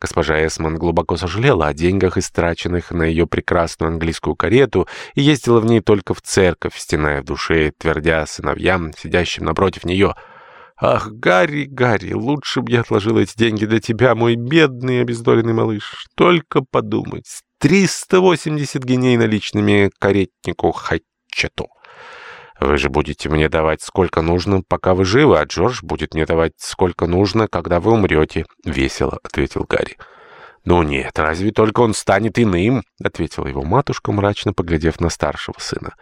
Госпожа Эсман глубоко сожалела о деньгах, истраченных на ее прекрасную английскую карету, и ездила в ней только в церковь, стеная в душе, твердя сыновьям, сидящим напротив нее. «Ах, Гарри, Гарри, лучше бы я отложил эти деньги для тебя, мой бедный обездоленный малыш. Только подумать, 380 геней наличными каретнику Хатчету». Вы же будете мне давать сколько нужно, пока вы живы, а Джордж будет мне давать сколько нужно, когда вы умрете», — весело ответил Гарри. «Ну нет, разве только он станет иным?» — ответила его матушка, мрачно поглядев на старшего сына.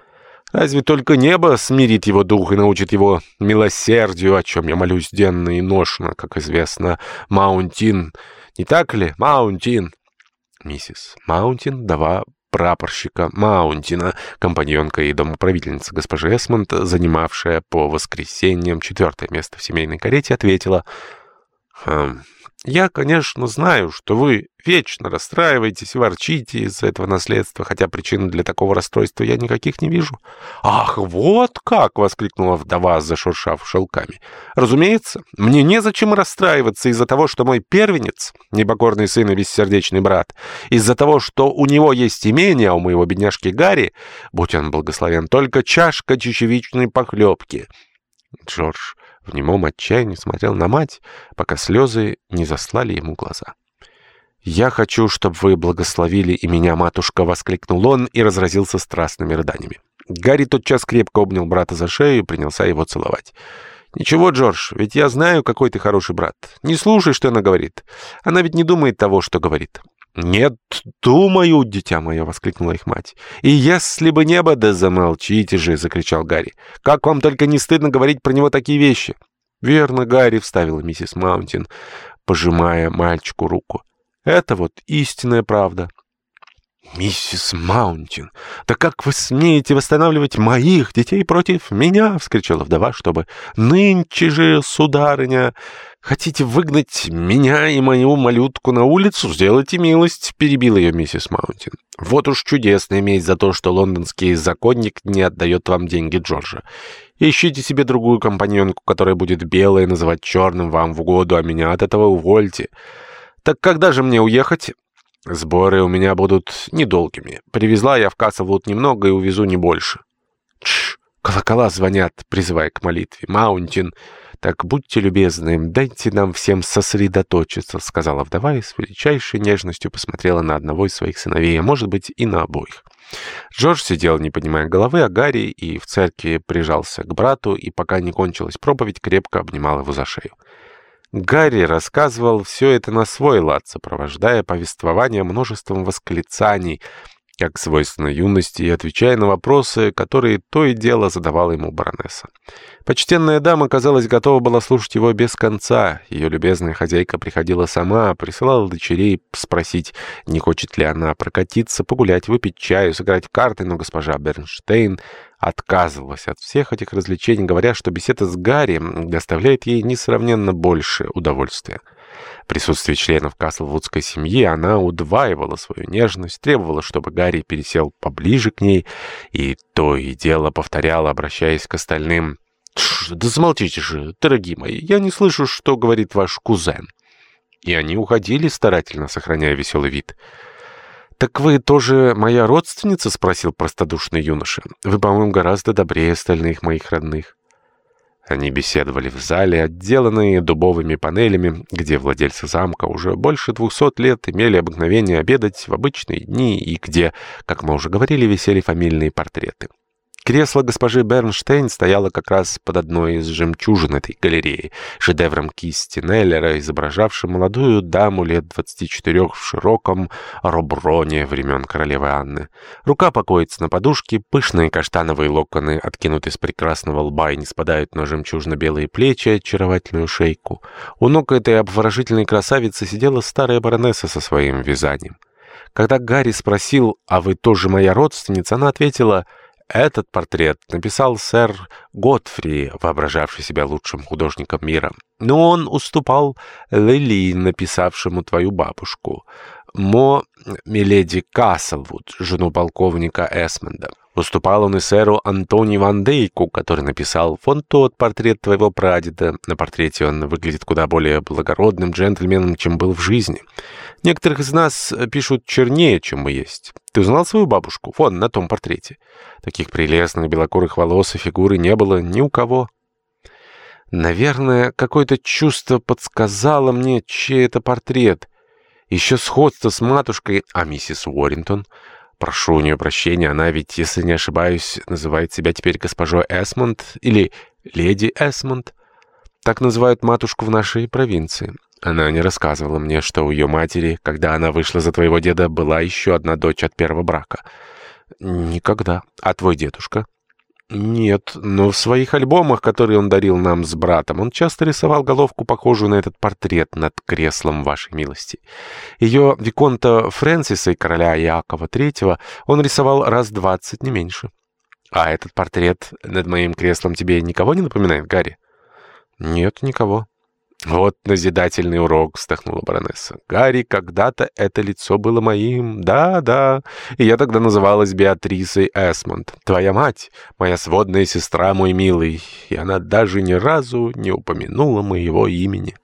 «Разве только небо смирит его дух и научит его милосердию, о чем я молюсь денно и нощно, как известно, Маунтин. Не так ли, Маунтин?» Миссис Маунтин, вдова прапорщика Маунтина, компаньонка и домоправительница госпожи Эсмонд, занимавшая по воскресеньям четвертое место в семейной карете, ответила... «Хм, я, конечно, знаю, что вы вечно расстраиваетесь и ворчите из-за этого наследства, хотя причин для такого расстройства я никаких не вижу. «Ах, вот как!» — воскликнула вдова, зашуршав шелками. «Разумеется, мне незачем расстраиваться из-за того, что мой первенец, непокорный сын и бессердечный брат, из-за того, что у него есть имение, а у моего бедняжки Гарри, будь он благословен, только чашка чечевичной похлебки». Джордж в немом отчаянии смотрел на мать, пока слезы не заслали ему глаза. «Я хочу, чтобы вы благословили и меня, матушка!» — воскликнул он и разразился страстными рыданиями. Гарри тотчас крепко обнял брата за шею и принялся его целовать. «Ничего, Джордж, ведь я знаю, какой ты хороший брат. Не слушай, что она говорит. Она ведь не думает того, что говорит». «Нет, думаю, дитя мое!» — воскликнула их мать. «И если бы небо...» «Да замолчите же!» — закричал Гарри. «Как вам только не стыдно говорить про него такие вещи?» «Верно, Гарри!» — вставила миссис Маунтин, пожимая мальчику руку. «Это вот истинная правда». «Миссис Маунтин, да как вы смеете восстанавливать моих детей против меня?» — вскричала вдова, чтобы «Нынче же, сударыня, хотите выгнать меня и мою малютку на улицу? Сделайте милость!» — перебила ее миссис Маунтин. «Вот уж чудесно иметь за то, что лондонский законник не отдает вам деньги Джорджа. Ищите себе другую компаньонку, которая будет белой, называть черным вам в угоду, а меня от этого увольте. Так когда же мне уехать?» Сборы у меня будут недолгими. Привезла я в Каслвуд немного и увезу не больше. Тш, колокола звонят, призывая к молитве. Маунтин, так будьте любезны, дайте нам всем сосредоточиться, сказала вдова и с величайшей нежностью посмотрела на одного из своих сыновей, а может быть и на обоих. Джордж сидел, не поднимая головы, а Гарри и в церкви прижался к брату и, пока не кончилась проповедь, крепко обнимал его за шею. Гарри рассказывал все это на свой лад, сопровождая повествование множеством восклицаний, как свойственно юности, и отвечая на вопросы, которые то и дело задавала ему баронесса. Почтенная дама, казалось, готова была слушать его без конца. Ее любезная хозяйка приходила сама, присылала дочерей спросить, не хочет ли она прокатиться, погулять, выпить чаю, сыграть в карты, но госпожа Бернштейн отказывалась от всех этих развлечений, говоря, что беседа с Гарри доставляет ей несравненно больше удовольствия. В присутствии членов Каслвудской семьи она удваивала свою нежность, требовала, чтобы Гарри пересел поближе к ней, и то и дело повторяла, обращаясь к остальным. «Да замолчите же, дорогие мои, я не слышу, что говорит ваш кузен». И они уходили, старательно сохраняя веселый вид. «Так вы тоже моя родственница?» — спросил простодушный юноша. «Вы, по-моему, гораздо добрее остальных моих родных». Они беседовали в зале, отделанные дубовыми панелями, где владельцы замка уже больше двухсот лет имели обыкновение обедать в обычные дни и где, как мы уже говорили, висели фамильные портреты. Кресло госпожи Бернштейн стояло как раз под одной из жемчужин этой галереи, шедевром кисти Неллера, изображавшим молодую даму лет 24 в широком роброне времен королевы Анны. Рука покоится на подушке, пышные каштановые локоны откинуты с прекрасного лба и не спадают на жемчужно-белые плечи, очаровательную шейку. У ног этой обворожительной красавицы сидела старая баронесса со своим вязанием. Когда Гарри спросил, «А вы тоже моя родственница?», она ответила — этот портрет написал сэр Готфри, воображавший себя лучшим художником мира. Но он уступал Лили, написавшему твою бабушку. Мо Миледи Каслвуд, жену полковника Эсмонда. Уступал он и сэру Антони Ван Дейку, который написал «Вон тот портрет твоего прадеда». На портрете он выглядит куда более благородным джентльменом, чем был в жизни. Некоторых из нас пишут чернее, чем мы есть. Ты узнал свою бабушку? Вон, на том портрете. Таких прелестных белокурых волос и фигуры не было ни у кого. Наверное, какое-то чувство подсказало мне, чей это портрет. Еще сходство с матушкой, а миссис Уоррингтон... Прошу у нее прощения, она ведь, если не ошибаюсь, называет себя теперь госпожой Эсмонд или леди Эсмонд. Так называют матушку в нашей провинции. Она не рассказывала мне, что у ее матери, когда она вышла за твоего деда, была еще одна дочь от первого брака. Никогда. А твой дедушка? Нет, но в своих альбомах, которые он дарил нам с братом, он часто рисовал головку, похожую на этот портрет над креслом вашей милости. Ее Виконта Фрэнсиса и короля Иакова III он рисовал раз двадцать, не меньше. А этот портрет над моим креслом тебе никого не напоминает, Гарри? Нет, никого. «Вот назидательный урок», — вздохнула баронесса. «Гарри, когда-то это лицо было моим. Да, да. И я тогда называлась Беатрисой Эсмонд. Твоя мать, моя сводная сестра, мой милый. И она даже ни разу не упомянула моего имени».